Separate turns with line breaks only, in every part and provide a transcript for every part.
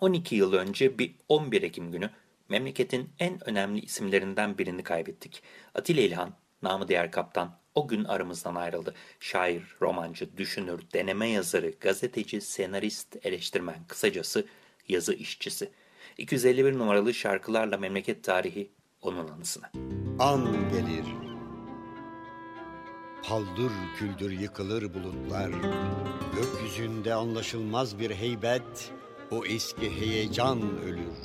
Bundan 12 yıl önce bir 11 Ekim günü memleketin en önemli isimlerinden birini kaybettik. Atilla İlhan, namı diğer kaptan, o gün aramızdan ayrıldı. Şair, romancı, düşünür, deneme yazarı, gazeteci, senarist, eleştirmen, kısacası yazı işçisi. 251 numaralı şarkılarla memleket tarihi onun anısına.
An gelir. Paldır küldür yıkılır bulutlar. Gökyüzünde anlaşılmaz bir heybet, o eski heyecan ölür.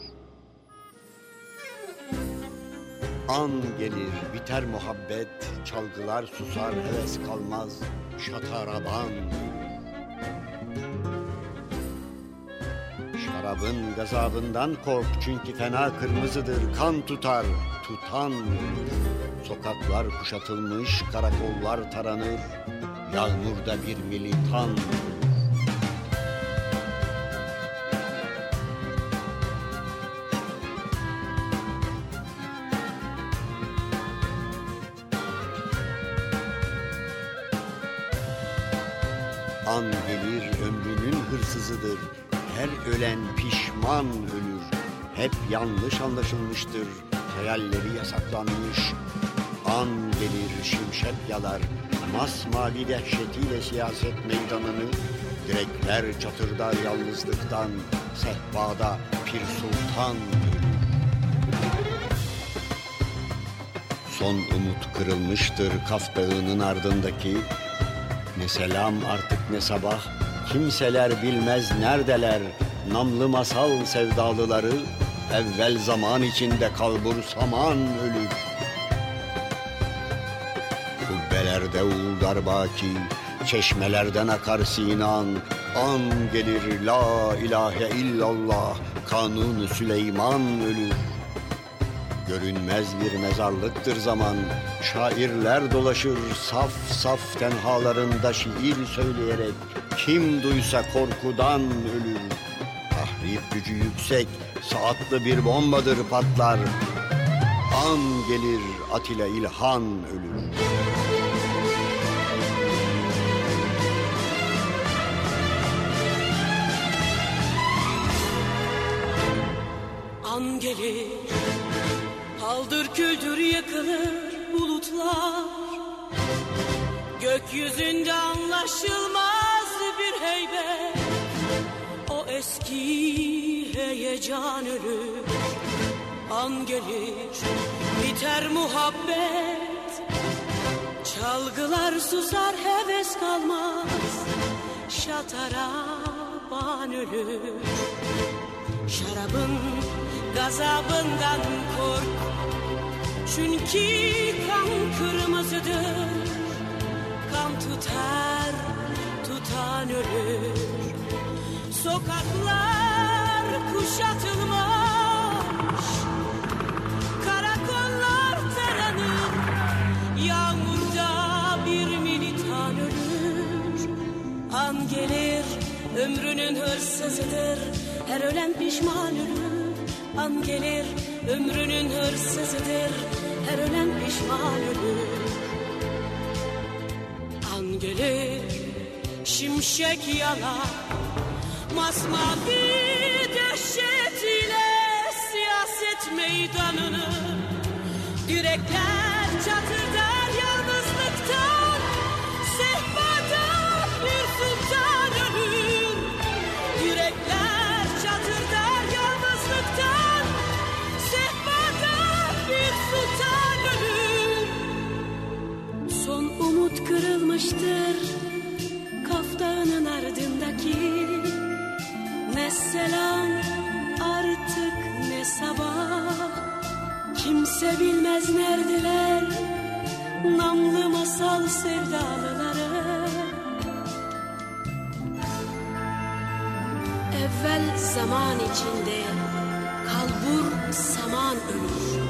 An gelir, biter muhabbet, çalgılar susar, heves kalmaz, şataraban. Şarabın gazabından kork çünkü fena kırmızıdır, kan tutar, tutan Sokaklar kuşatılmış, karakollar taranır, yağmurda bir militan yanlış anlaşılmıştır. Hayalleri yasaklanmış. An gelir şimşek yalar. Masmavi dehşetiyle siyaset meydanını. Direkler çatırdar yalnızlıktan. Sehpada Pir Sultan. Son umut kırılmıştır Kaf Dağı'nın ardındaki ne selam artık ne sabah Kimseler bilmez neredeler Namlı masal sevdalıları Evvel zaman içinde kalbur saman ölür Kubbelerde uğuldar baki Çeşmelerden akar Sinan. An gelir la ilahe illallah Kanun Süleyman ölür Görünmez bir mezarlıktır zaman Şairler dolaşır saf saf tenhalarında şiir söyleyerek. Kim duysa korkudan ölür Tahrip gücü yüksek saatli bir bombadır patlar. An gelir Atilla İlhan ölür.
An gelir Paldır küldür yakılır bulutlar. Gökyüzünde anlaşılmaz bir heybet O eski heyecan ölür An gelir. Biter muhabbet Çalgılar susar heves kalmaz. Şataraban ölür. Şarabın gazabından kork. Çünkü kan kırmızıdır. Kan tutar, tutan ölür. Sokaklar kuşatılmış. Karakollar taranır Yağmurda bir militan ölür. An ömrünün hırsızıdır Her ölen pişman ölür. An gelir ömrünün hırsızıdır Her ölen pişman ölür. An gelir şimşek yalar Masmavi dehşet ile siyaset meydanını Direkler çatırdar yalnızlıktan Sehpada bir sultan ölür. Yürekler çatırdar yalnızlıktan Sehpada bir sultan ölür. Son umut kırılmıştır Kaftağının ardındaki. Ne Kimse bilmez neredeler Namlı masal sevdalıları Evvel zaman içinde kalbur saman ölür.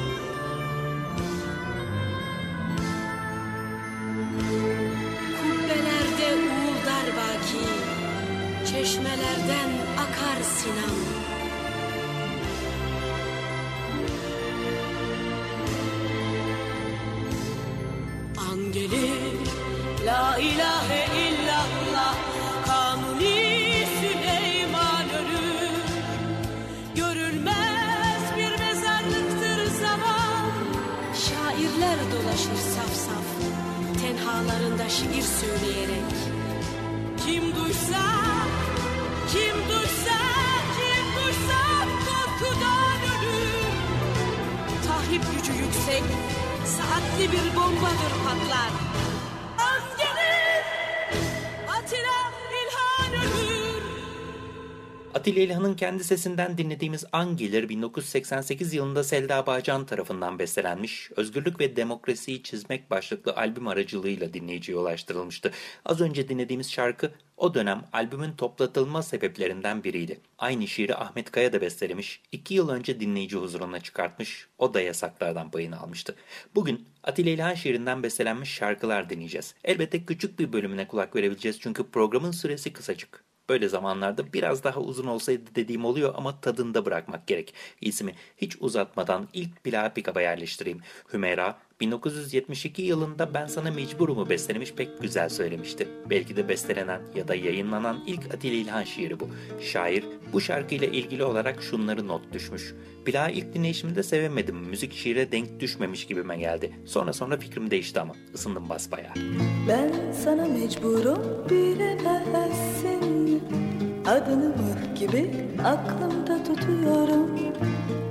Atilla
İlhan'ın kendi sesinden dinlediğimiz An Gelir 1988 yılında Selda Bağcan tarafından bestelenmiş, Özgürlük ve Demokrasiyi Çizmek başlıklı albüm aracılığıyla dinleyiciye ulaştırılmıştı. Az önce dinlediğimiz şarkı o dönem albümün toplatılma sebeplerinden biriydi. Aynı şiiri Ahmet Kaya da bestelemiş, iki yıl önce dinleyici huzuruna çıkartmış, o da yasaklardan payını almıştı. Bugün Atilla İlhan şiirinden bestelenmiş şarkılar dinleyeceğiz. Elbette küçük bir bölümüne kulak verebileceğiz çünkü programın süresi kısacık. Böyle zamanlarda biraz daha uzun olsaydı dediğim oluyor ama tadında bırakmak gerek. İsmi hiç uzatmadan ilk plağı pikaba yerleştireyim. Hümeyra 1972 yılında Ben Sana Mecburumu bestelemiş pek güzel söylemişti. Belki de bestelenen ya da yayınlanan ilk Atilla İlhan şiiri bu. Şair bu şarkıyla ilgili olarak şunları not düşmüş. Plağı ilk dinleyişimde sevemedim. Müzik şiire denk düşmemiş gibime geldi. Sonra sonra fikrim değişti ama ısındım basbayağı.
Ben sana mecburum bilemezsin Adını gibi aklımda tutuyorum.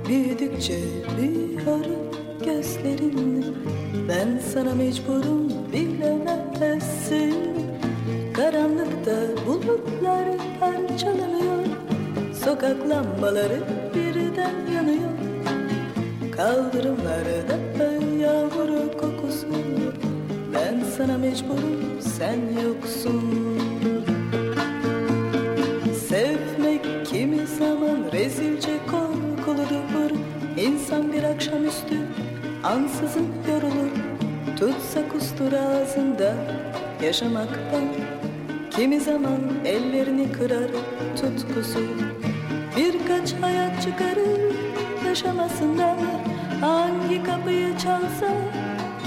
Büyüdükçe büyüyorum gözlerin Ben sana mecburum bilemezsin. Karanlıkta bulutlar parçalanıyor. Sokak lambaları birden yanıyor. Kaldırımlarda yağmur kokusu. Ben sana mecburum sen yoksun İnsan bir akşamüstü ansızın yorulur. Tutsa kustur ağzında yaşamaktan. Kimi zaman ellerini kırar tutkusu. Birkaç hayat çıkarır yaşamasından Hangi kapıyı çalsa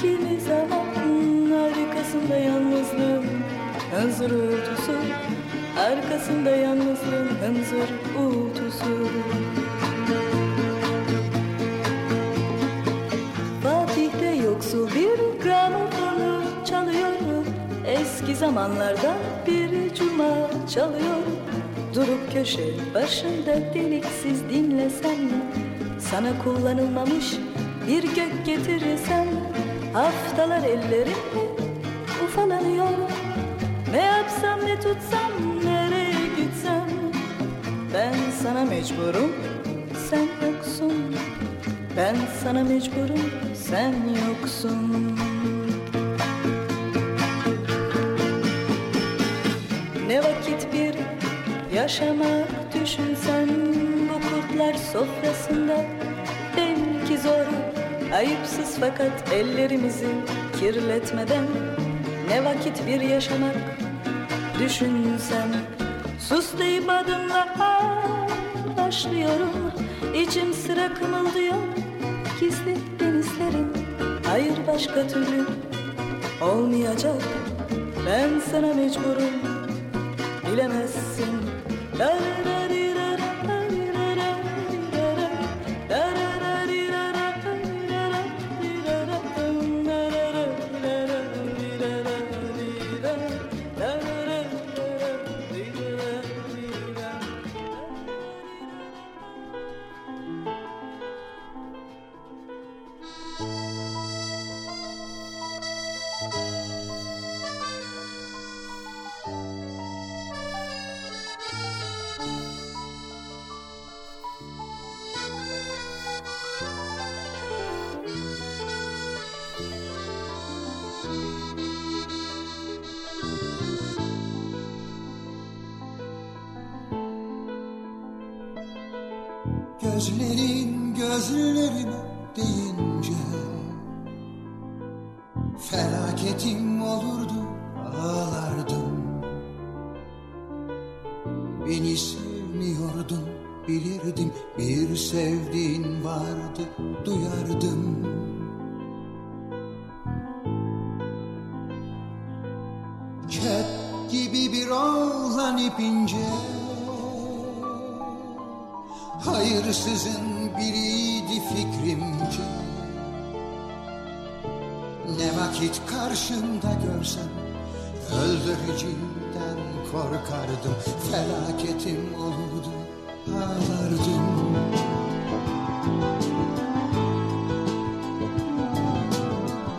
kimi zaman Arkasında yalnızlığın hınzır uğultusu. Arkasında yalnızlığın hınzır uğultusu Eski zamanlarda bir cuma çalıyor. Durup köşe başında deliksiz dinlesen Sana kullanılmamış bir gök getirirsen Haftalar ellerimle ufalanıyor. Ne yapsam ne tutsam nereye gitsem Ben sana mecburum sen yoksun. Ben sana mecburum sen yoksun yaşamak düşünsen Bu kurtlar sofrasında belki zor Ayıpsız fakat ellerimizi kirletmeden Ne vakit bir yaşamak düşünsen. Sus deyip adımla başlıyorum İçim sıra kımıldıyor. Gizli denizlerin Hayır başka türlü olmayacak. Ben sana mecburum bilemezsin La la
Gözlerin
gözlerime deyince Felaketim olurdu ağlardım. Beni sevmiyordun bilirdim Bir sevdiğin vardı duyardım. Kep gibi bir oğlan ipince Hayırsızın biriydi fikrimce. Ne vakit karşımda görsem Öldürücünden korkardım Felaketim olurdu ağlardım.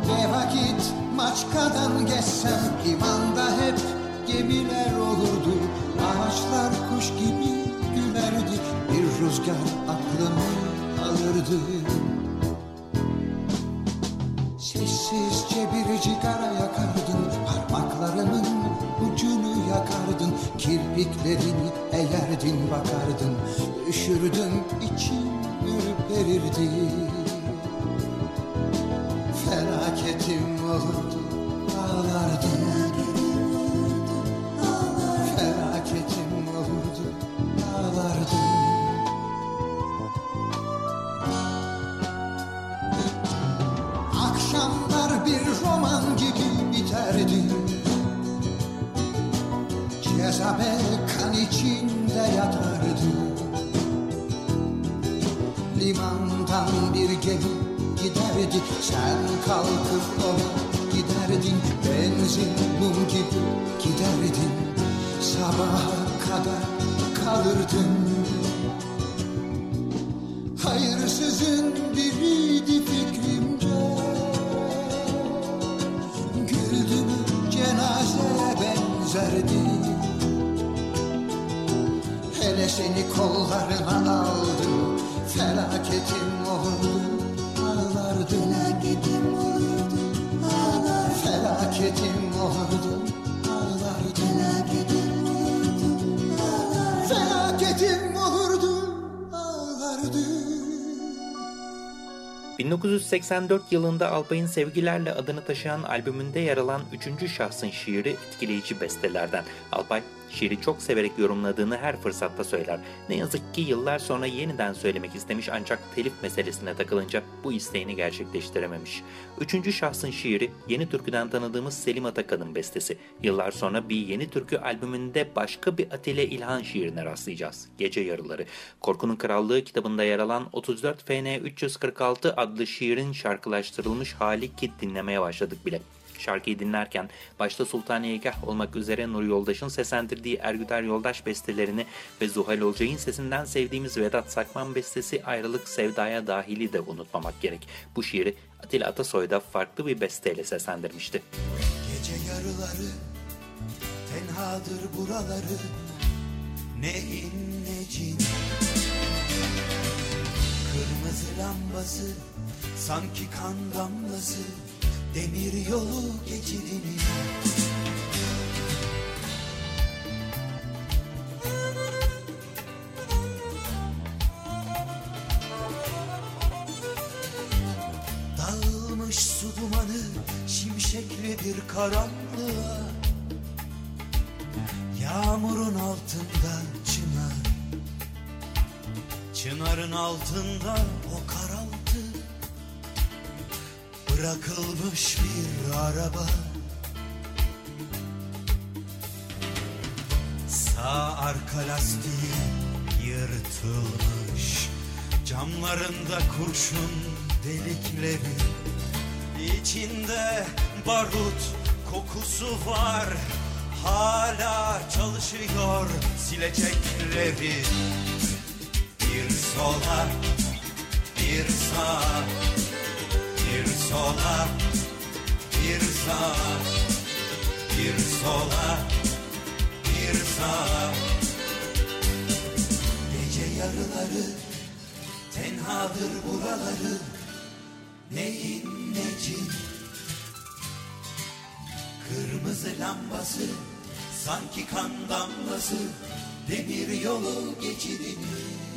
Ne vakit Maçkadan geçsem limanda hep gemiler olurdu. Ağaçlar kuş gibi rüzgar aklımı alırdı. Sessizce bir cigara yakardın Parmaklarının ucunu yakardın Kirpiklerini eğerdin bakardın. Üşürdüm içim ürperirdi Sabaha kadar kalırdın. Hayırsızın biriydi fikrimce. Güldün cenazeye benzerdi. Hele seni kollarına aldım Felaketim olurdu ağlardım Felaketim olurdu? Ağlardım Felaketim olurdu
1984 yılında Alpay'ın Sevgilerle adını taşıyan albümünde yer alan 3. şahsın şiiri etkileyici bestelerden. Alpay, şiiri çok severek yorumladığını her fırsatta söyler. Ne yazık ki yıllar sonra yeniden söylemek istemiş ancak telif meselesine takılınca bu isteğini gerçekleştirememiş. 3. şahsın şiiri Yeni Türkü'den tanıdığımız Selim Atakan'ın bestesi. Yıllar sonra bir Yeni Türkü albümünde başka bir Atile İlhan şiirine rastlayacağız. Gece Yarıları. Korkunun Krallığı kitabında yer alan 34 FN 346 adlı şiirin şarkılaştırılmış hali ki dinlemeye başladık bile. Şarkıyı dinlerken başta Sultaniyegah olmak üzere Nur Yoldaş'ın seslendirdiği Ergüder Yoldaş bestelerini ve Zuhal Olcay'ın sesinden sevdiğimiz Vedat Sakman bestesi Ayrılık Sevdaya Dahili de unutmamak gerek. Bu şiiri Atilla Atasoy da farklı bir besteyle seslendirmişti.
Gece yarıları tenhadır buraları ne in ne cin Kırmızı lambası sanki kan damlası demir yolu geçidini Dağılmış su dumanı şimşekli bir karanlığa? Yağmurun altında çınar. Çınarın altında o karaltı Bırakılmış bir araba. Sağ arka lastiği yırtılmış. Camlarında kurşun delikleri. İçinde barut kokusu var. Hala çalışıyor silecekleri. Bir sola bir sağa Bir sola bir sağa Bir sola bir sağa. Gece yarıları tenhadır buraları Ne in ne cin Kırmızı lambası sanki kan damlası demir yolu geçidini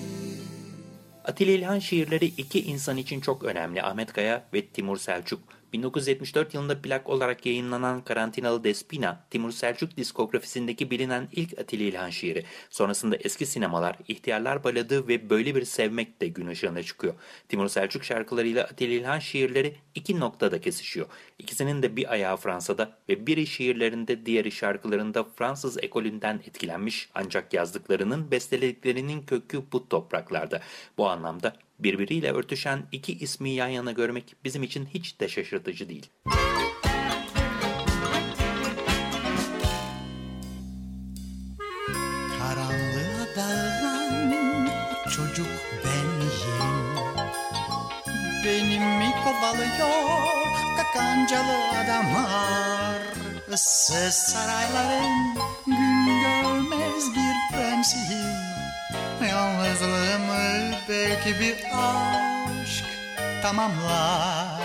Atilla İlhan şiirleri iki insan için çok önemli. Ahmet Kaya ve Timur Selçuk. 1974 yılında plak olarak yayınlanan Karantinalı Despina, Timur Selçuk diskografisindeki bilinen ilk Atilla İlhan şiiri. Sonrasında eski sinemalar, ihtiyarlar baladı ve böyle bir sevmek de gün ışığına çıkıyor. Timur Selçuk şarkılarıyla Atilla İlhan şiirleri iki noktada kesişiyor. İkisinin de bir ayağı Fransa'da ve biri şiirlerinde diğeri şarkılarında Fransız ekolünden etkilenmiş ancak yazdıklarının bestelediklerinin kökü bu topraklarda. Bu anlamda birbiriyle örtüşen iki ismi yan yana görmek bizim için hiç de şaşırtıcı değil.
Karanlığa dağılan çocuk benim Benim mi kovalıyor kakancalı adamlar? Issız sarayların gün görmez bir prensiyim. Yalnızlığımı belki bir aşk tamamlar.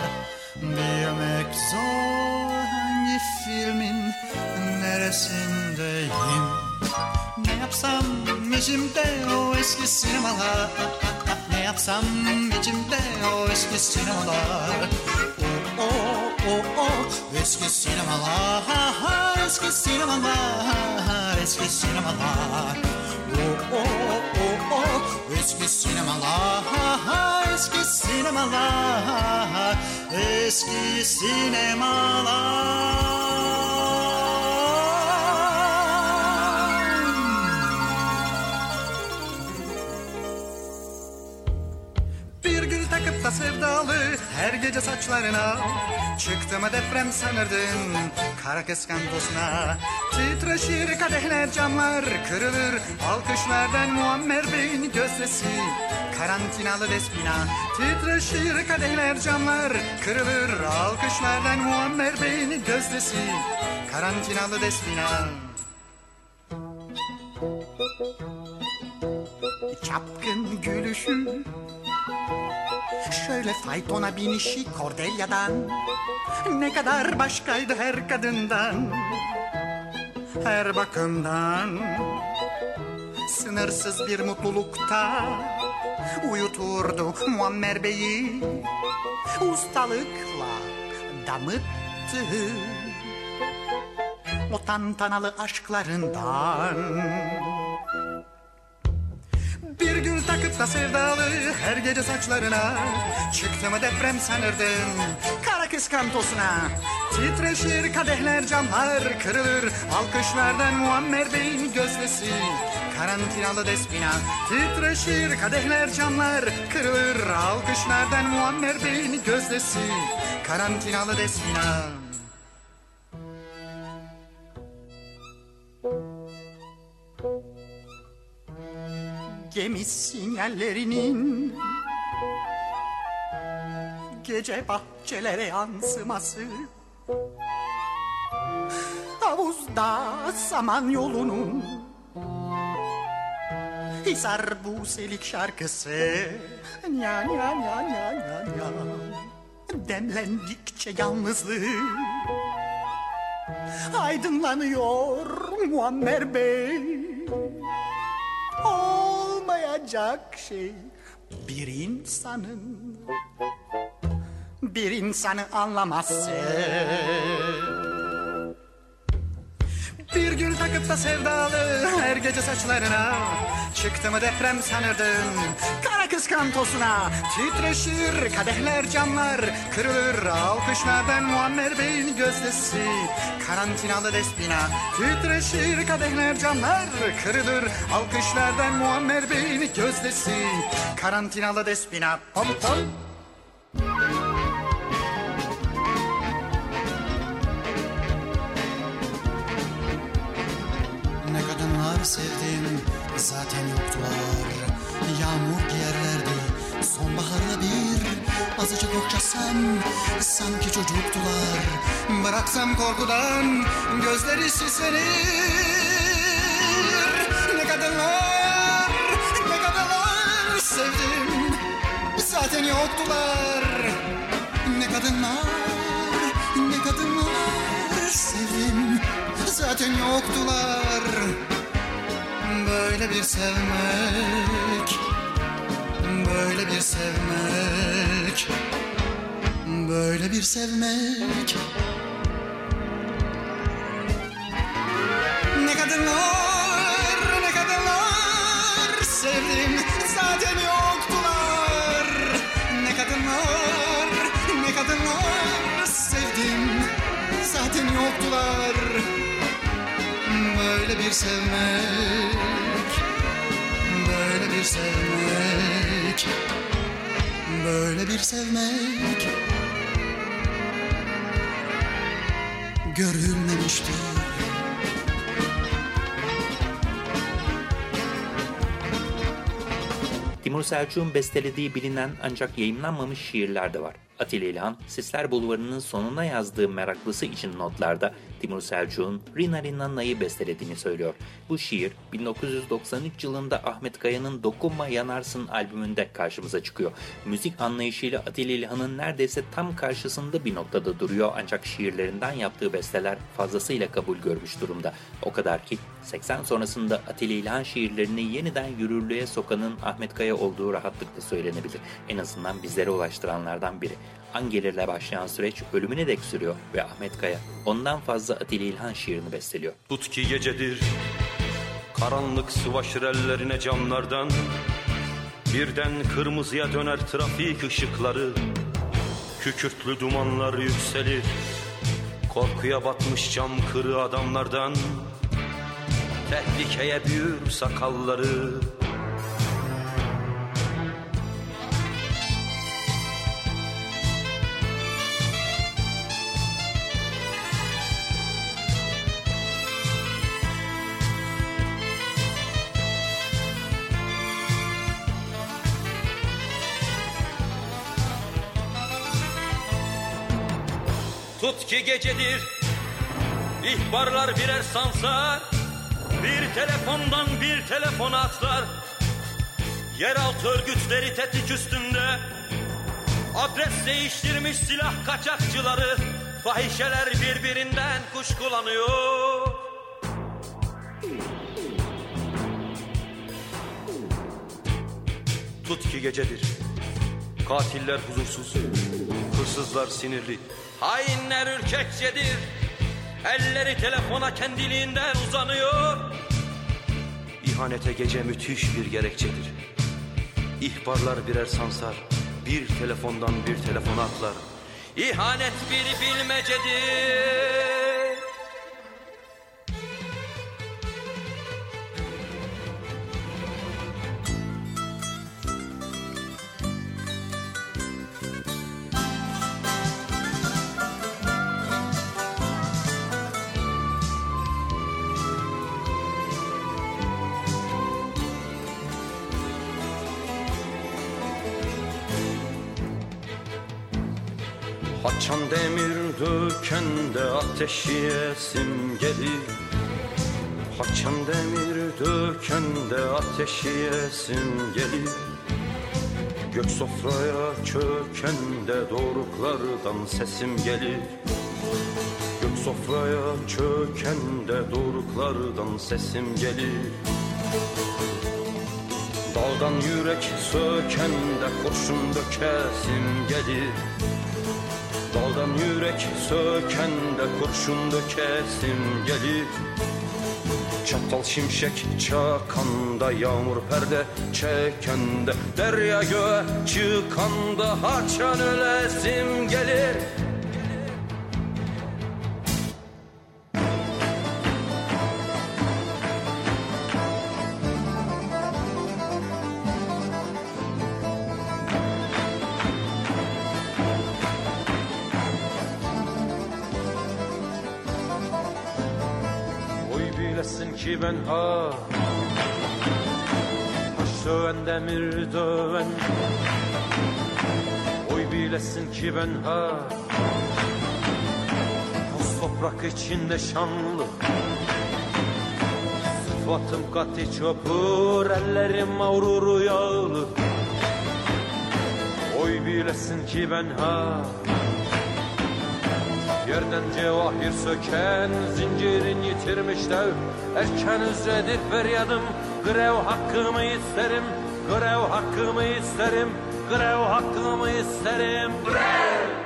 Bilmek zor. Hangi filmin neresindeyim? Ne yapsam içimde o eski sinemalar? Ne yapsam içimde o eski sinemalar? O o o o eski sinemalar. Eski sinemalar. Eski sinemalar. O o o eski sinemalar Eski sinemalar Eski sinemalar da sevdalı her gece saçlarına. Çıktı mı deprem sanırdın kara kıskantosuna Titreşir kadehler camlar kırılır Alkışlardan Muammer Bey'in gözdesi. Karantinalı despina Titreşir kadehler camlar kırılır Alkışlardan Muammer Bey'in gözdesi. Karantinalı despina Çapkın gülüşü Şöyle faytona binişi Cordelia'dan. Ne kadar başkaydı her kadından Her bakımdan. Sınırsız bir mutlulukta Uyuturdu Muammer Bey'i. Ustalıkla damıttı. O tantanalı aşklarından bir gül takıp da sevdalı her gece saçlarına. Çıktı mı deprem sanırdım kara kıskantosuna. Titreşir kadehler camlar kırılır Alkışlardan Muammer Bey'in gözdesi. Karantinalı despina Titreşir kadehler camlar kırılır Alkışlardan Muammer Bey'in gözdesi. Karantinalı despina gemi sinyallerinin gece bahçelere yansıması havuzda saman yolunun Hisar bu selik şarkısı Nya nya nya nya nya nya Demlendikçe yalnızlığı Aydınlanıyor Muammer Bey olmayacak şey bir insanın bir insanı anlaması. Bir gül takıp da sevdalı her gece saçlarına Çıktı mı deprem sanırdın kara kıskantosuna Titreşir kadehler camlar kırılır. Alkışlardan Muammer Bey'in gözdesi. Karantinalı despina Titreşir kadehler camlar kırılır. Alkışlardan Muammer Bey'in gözdesi. Karantinalı despina. Pom pom Ne kadınlar sevdim zaten yoktular. Yağmur giyerlerdi sonbaharda bir Azıcık okşasam sanki çocuktular. Bıraksam korkudan gözleri sislenir Ne kadınlar, ne kadınlar sevdim Zaten yoktular. Ne kadınlar, ne kadınlar sevdim Zaten yoktular Böyle bir sevmek Böyle bir sevmek Böyle bir sevmek. Ne kadınlar ne kadınlar sevdim zaten yoktular. Ne kadınlar ne kadınlar sevdim zaten yoktular. Böyle bir sevmek bir sevmek Böyle bir sevmek Görülmemiştir
Timur Selçuk'un bestelediği bilinen ancak yayımlanmamış şiirler de var. Atilla İlhan, Sisler Bulvarı'nın sonuna yazdığı meraklısı için notlarda Timur Selçuk'un Rina Rinna'yı bestelediğini söylüyor. Bu şiir 1993 yılında Ahmet Kaya'nın Dokunma Yanarsın albümünde karşımıza çıkıyor. Müzik anlayışıyla Atilla İlhan'ın neredeyse tam karşısında bir noktada duruyor ancak şiirlerinden yaptığı besteler fazlasıyla kabul görmüş durumda. O kadar ki 80 sonrasında Atilla İlhan şiirlerini yeniden yürürlüğe sokanın Ahmet Kaya olduğu rahatlıkla söylenebilir. En azından bizlere ulaştıranlardan biri. Angelir'le başlayan süreç ölümüne dek sürüyor ve Ahmet Kaya ondan fazla Atilla İlhan şiirini besteliyor.
Tut ki gecedir Karanlık sıvaşır ellerine camlardan Birden kırmızıya döner trafik ışıkları Kükürtlü dumanlar yükselir Korkuya batmış cam kırı adamlardan Tehlikeye büyür sakalları Tut ki gecedir ihbarlar birer sansar Bir telefondan bir telefon atlar. Yeraltı örgütleri tetik üstünde Adres değiştirmiş silah kaçakçıları Fahişeler birbirinden kuşkulanıyor. Tut ki gecedir Katiller huzursuz Hırsızlar sinirli. Hainler ürkekçedir Elleri telefona kendiliğinden uzanıyor. İhanete gece müthiş bir gerekçedir. İhbarlar birer sansar Bir telefondan bir telefona atlar. İhanet bir bilmecedir Haçan demir dökende ateşiyesim gelir Haçan demir dökende ateşiyesim gelir Gök sofraya çökende doruklardan sesim gelir. Gök sofraya çökende doruklardan sesim gelir. Dağdan yürek sökende kurşun dökesim gelir Daldan yürek sökende kurşun dökesim gelir Çatal şimşek çakanda yağmur perde çekende Derya göğe çıkanda haçan ölesim gelir ben ha Taş döven demir döven. Oy bilesin ki ben ha Toz toprak içinde şanlı. Sıfatım katı çöpür Ellerim mağruru yağlı. Oy bilesin ki ben ha Yerden cevahir söken zincirin yitirmiş dev Erken üzredir feryadım grev hakkımı isterim Grev hakkımı isterim, grev hakkımı isterim. Grev!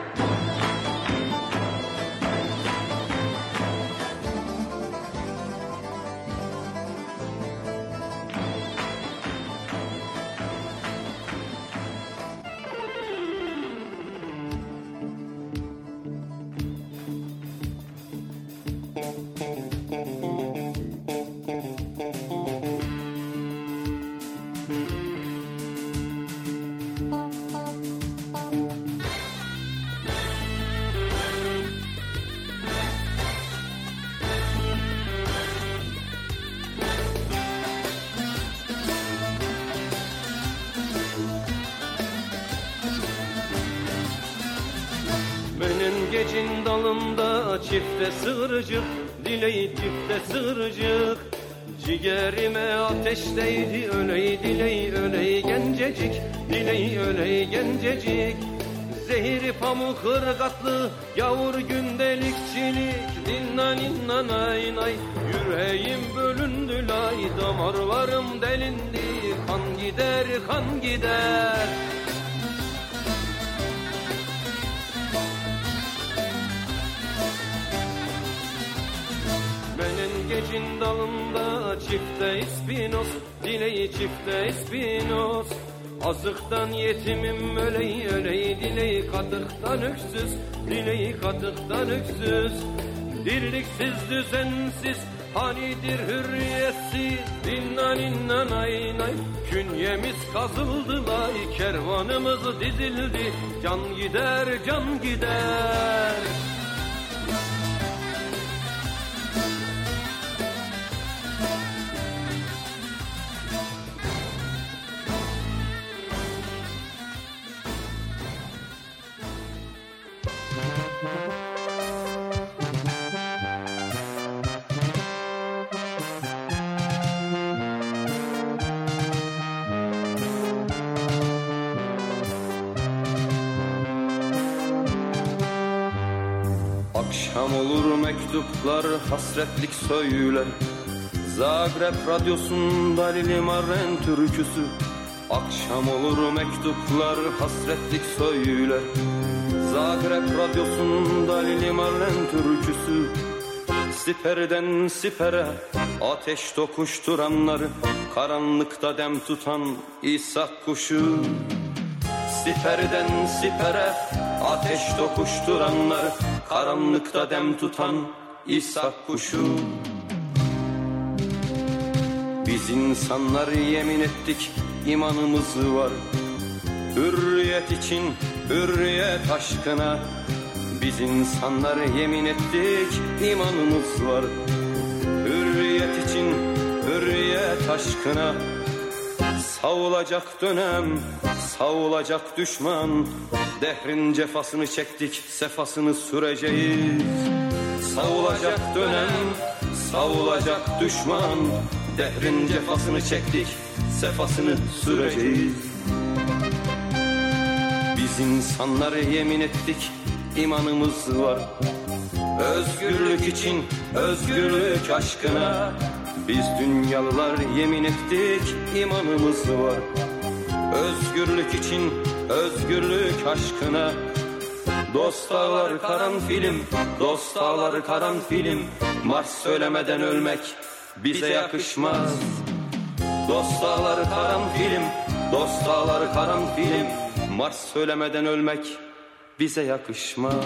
Ateşteydi öley diley öley gencecik Diley öley gencecik. Zehiri pamuk hırgatlı Yavur gündelikçilik. Dinna ninna nay nay Yüreğim bölündü lay Damarlarım delindi. Kan gider kan gider Gecin dalında çifte ispinos Dileği çifte ispinos Azıktan yetimim öley öley Dileği katıktan öksüz Dileği katıktan öksüz. Dirliksiz düzensiz Hanidir hürriyetsiz Dinna ninna nay nay Künyemiz kazıldı lay Kervanımız dizildi. Can gider can gider olur mektuplar hasretlik söyler. Zagreb radyosunda Lili Marren türküsü. Akşam olur mektuplar hasretlik söyler. Zagreb radyosunda Lili Marren türküsü. Siperden sipere ateş tokuşturanları Karanlıkta dem tutan İsa kuşu. Siperden sipere ateş tokuşturanlar Karanlıkta dem tutan İsa kuşu. Biz insanlar yemin ettik imanımız var. Hürriyet için hürriyet aşkına. Biz insanlar yemin ettik imanımız var. Hürriyet için hürriyet aşkına. Savulacak dönem, savulacak düşman Dehrin cefasını çektik, sefasını süreceğiz. Savulacak dönem, savulacak düşman. Dehrin cefasını çektik, sefasını süreceğiz. Biz insanlara yemin ettik, imanımız var. Özgürlük için, özgürlük aşkına. Biz dünyalılar yemin ettik, imanımız var. Özgürlük için, özgürlük aşkına. Dost dağlar karanfilim, dost dağlar karanfilim Mars söylemeden ölmek bize yakışmaz. Dost dağlar karanfilim, dost dağlar karanfilim Mars söylemeden ölmek bize yakışmaz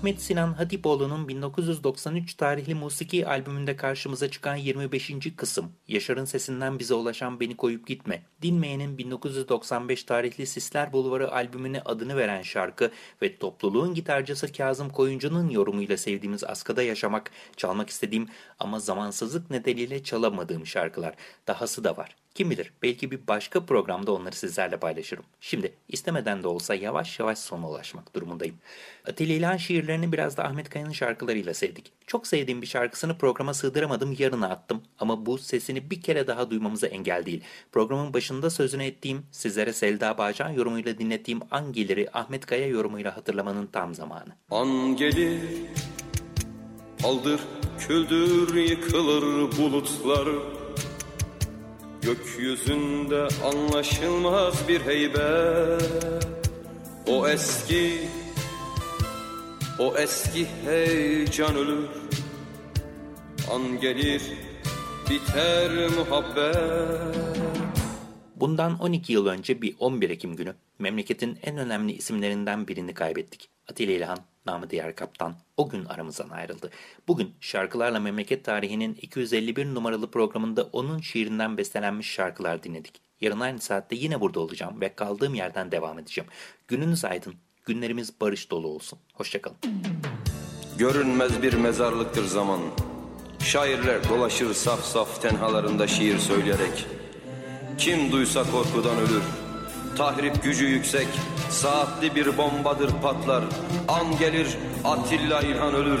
Ahmet Sinan Hatipoğlu'nun 1993 tarihli musiki albümünde karşımıza çıkan 25. kısım Yaşar'ın sesinden bize ulaşan Beni Koyup Gitme. Dinmeyenin 1995 tarihli Sisler Bulvarı albümüne adını veren şarkı ve topluluğun gitarcısı Kazım Koyuncu'nun yorumuyla sevdiğimiz Askıda Yaşamak, çalmak istediğim ama zamansızlık nedeniyle çalamadığım şarkılar. Dahası da var. Kim bilir belki bir başka programda onları sizlerle paylaşırım. Şimdi istemeden de olsa yavaş yavaş sona ulaşmak durumundayım. Atilla İlhan şiirlerini biraz da Ahmet Kaya'nın şarkılarıyla sevdik. Çok sevdiğim bir şarkısını programa sığdıramadım yarına attım. Ama bu sesini bir kere daha duymamıza engel değil. Programın başında sözünü ettiğim sizlere Selda Bağcan yorumuyla dinlettiğim An Ahmet Kaya yorumuyla hatırlamanın tam zamanı.
An gelir Küldür yıkılır bulutlar Gökyüzünde anlaşılmaz bir heybet. O eski O eski heyecan ölür. An gelir biter muhabbet.
Bundan 12 yıl önce bir 11 Ekim günü memleketin en önemli isimlerinden birini kaybettik. Atilla İlhan, namı diğer kaptan, o gün aramızdan ayrıldı. Bugün şarkılarla memleket tarihinin 251 numaralı programında onun şiirinden bestelenmiş şarkılar dinledik. Yarın aynı saatte yine burada olacağım ve kaldığım yerden devam edeceğim. Gününüz aydın, günlerimiz barış dolu olsun. Hoşçakalın.
Görünmez bir mezarlıktır zaman. Şairler dolaşır saf saf tenhalarında şiir söyleyerek. Kim duysa korkudan ölür. Tahrip gücü yüksek, saatli bir bombadır patlar. An gelir Atilla İlhan ölür.